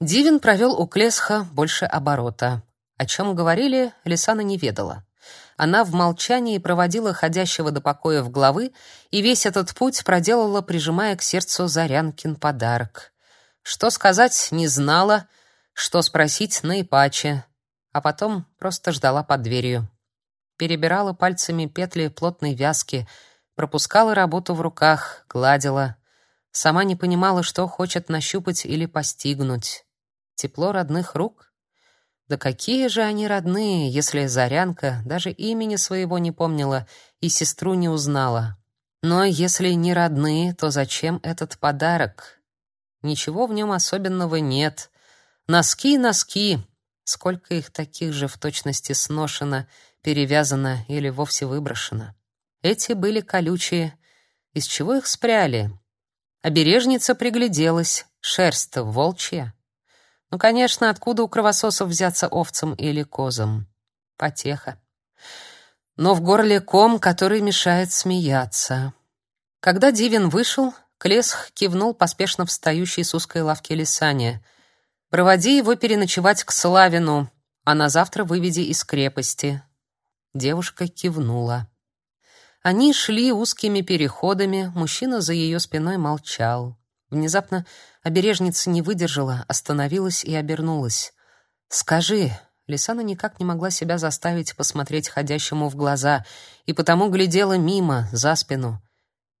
Дивин провел у Клесха больше оборота. О чем говорили, Лисана не ведала. Она в молчании проводила ходящего до покоя в главы и весь этот путь проделала, прижимая к сердцу Зарянкин подарок. Что сказать, не знала, что спросить наипаче, а потом просто ждала под дверью. Перебирала пальцами петли плотной вязки, пропускала работу в руках, гладила. Сама не понимала, что хочет нащупать или постигнуть. Тепло родных рук? Да какие же они родные, если Зарянка даже имени своего не помнила и сестру не узнала. Но если не родные, то зачем этот подарок? Ничего в нем особенного нет. Носки, носки. Сколько их таких же в точности сношено, перевязано или вовсе выброшено. Эти были колючие. Из чего их спряли? Обережница пригляделась. Шерсть-то волчья. Ну, конечно, откуда у кровососов взяться овцам или козам? Потеха. Но в горле ком, который мешает смеяться. Когда Дивин вышел, Клесх кивнул поспешно встающей с узкой лавки Лисане. «Проводи его переночевать к Славину, а на завтра выведи из крепости». Девушка кивнула. Они шли узкими переходами, мужчина за ее спиной молчал. Внезапно обережница не выдержала, остановилась и обернулась. «Скажи...» Лисана никак не могла себя заставить посмотреть ходящему в глаза, и потому глядела мимо, за спину.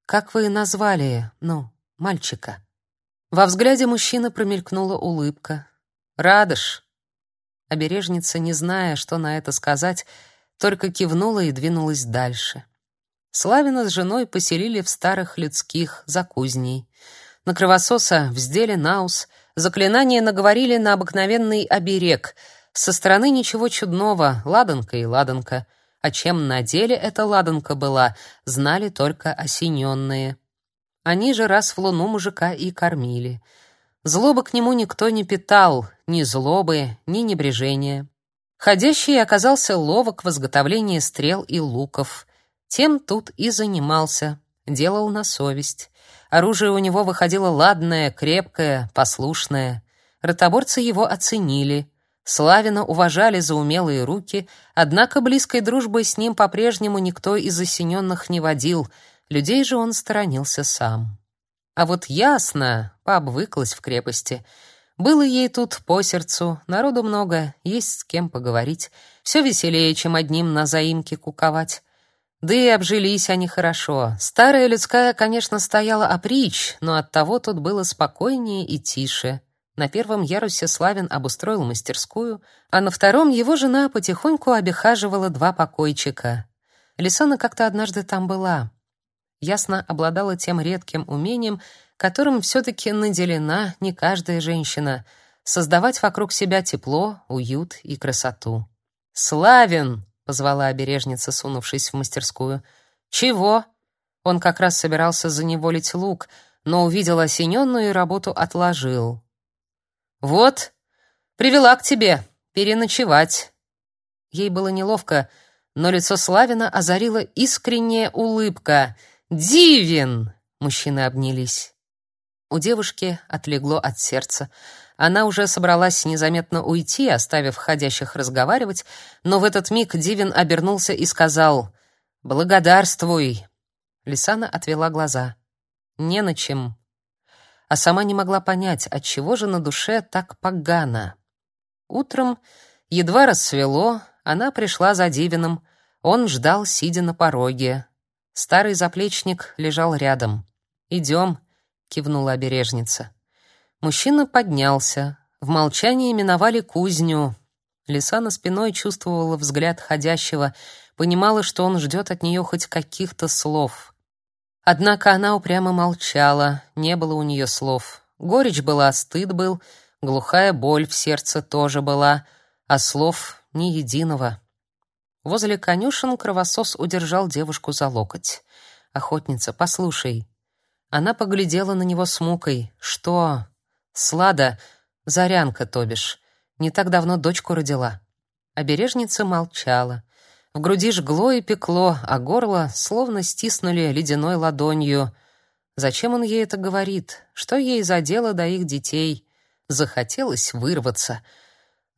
«Как вы назвали, ну, мальчика?» Во взгляде мужчины промелькнула улыбка. «Радыш!» Обережница, не зная, что на это сказать, только кивнула и двинулась дальше. Славина с женой поселили в старых людских за кузней. На кровососа вздели наус, заклинания наговорили на обыкновенный оберег. Со стороны ничего чудного, ладанка и ладанка. А чем на деле эта ладанка была, знали только осененные. Они же раз в луну мужика и кормили. Злобы к нему никто не питал, ни злобы, ни небрежения. Ходящий оказался ловок в изготовлении стрел и луков. Тем тут и занимался, делал на совесть. Оружие у него выходило ладное, крепкое, послушное. Ротоборцы его оценили. Славина уважали за умелые руки, однако близкой дружбой с ним по-прежнему никто из осененных не водил, людей же он сторонился сам. А вот ясно, пообвыклась в крепости. Было ей тут по сердцу, народу много, есть с кем поговорить. Все веселее, чем одним на заимке куковать. Да и обжились они хорошо. Старая людская, конечно, стояла опричь, но оттого тут было спокойнее и тише. На первом ярусе Славин обустроил мастерскую, а на втором его жена потихоньку обихаживала два покойчика. Лисана как-то однажды там была. Ясно обладала тем редким умением, которым все-таки наделена не каждая женщина — создавать вокруг себя тепло, уют и красоту. «Славин!» Позвала обережница, сунувшись в мастерскую. Чего? Он как раз собирался заневолить лук, но увидел осененную и работу отложил. Вот, привела к тебе переночевать. Ей было неловко, но лицо Славина озарила искренняя улыбка. Дивин! Мужчины обнялись. У девушки отлегло от сердца. Она уже собралась незаметно уйти, оставив ходящих разговаривать, но в этот миг Дивин обернулся и сказал «Благодарствуй». Лисана отвела глаза. «Не на чем». А сама не могла понять, отчего же на душе так погано. Утром, едва рассвело, она пришла за Дивином. Он ждал, сидя на пороге. Старый заплечник лежал рядом. «Идем», — кивнула обережница. Мужчина поднялся. В молчании миновали кузню. Лиса на спиной чувствовала взгляд ходящего, понимала, что он ждет от нее хоть каких-то слов. Однако она упрямо молчала, не было у нее слов. Горечь была, стыд был, глухая боль в сердце тоже была, а слов ни единого. Возле конюшен кровосос удержал девушку за локоть. «Охотница, послушай». Она поглядела на него с мукой. «Что?» Слада, Зарянка, то бишь, не так давно дочку родила. Обережница молчала. В груди жгло и пекло, а горло словно стиснули ледяной ладонью. Зачем он ей это говорит? Что ей за дело до их детей? Захотелось вырваться.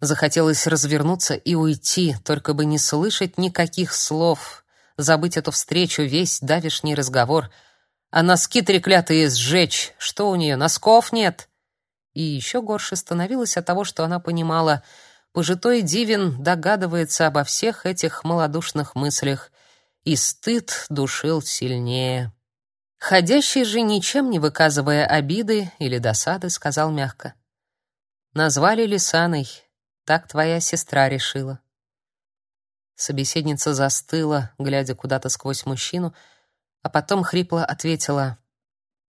Захотелось развернуться и уйти, только бы не слышать никаких слов, забыть эту встречу, весь давишний разговор. А носки треклятые сжечь, что у нее, носков нет? И еще горше становилось от того, что она понимала, пожитой Дивин догадывается обо всех этих малодушных мыслях, и стыд душил сильнее. Ходящий же, ничем не выказывая обиды или досады, сказал мягко. «Назвали Лисаной. Так твоя сестра решила». Собеседница застыла, глядя куда-то сквозь мужчину, а потом хрипло ответила.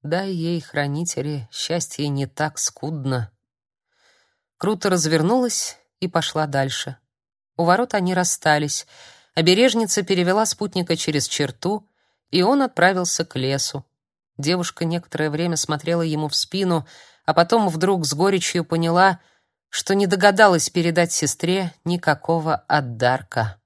«Дай ей, хранители, счастье не так скудно». Круто развернулась и пошла дальше. У ворот они расстались. Обережница перевела спутника через черту, и он отправился к лесу. Девушка некоторое время смотрела ему в спину, а потом вдруг с горечью поняла, что не догадалась передать сестре никакого отдарка.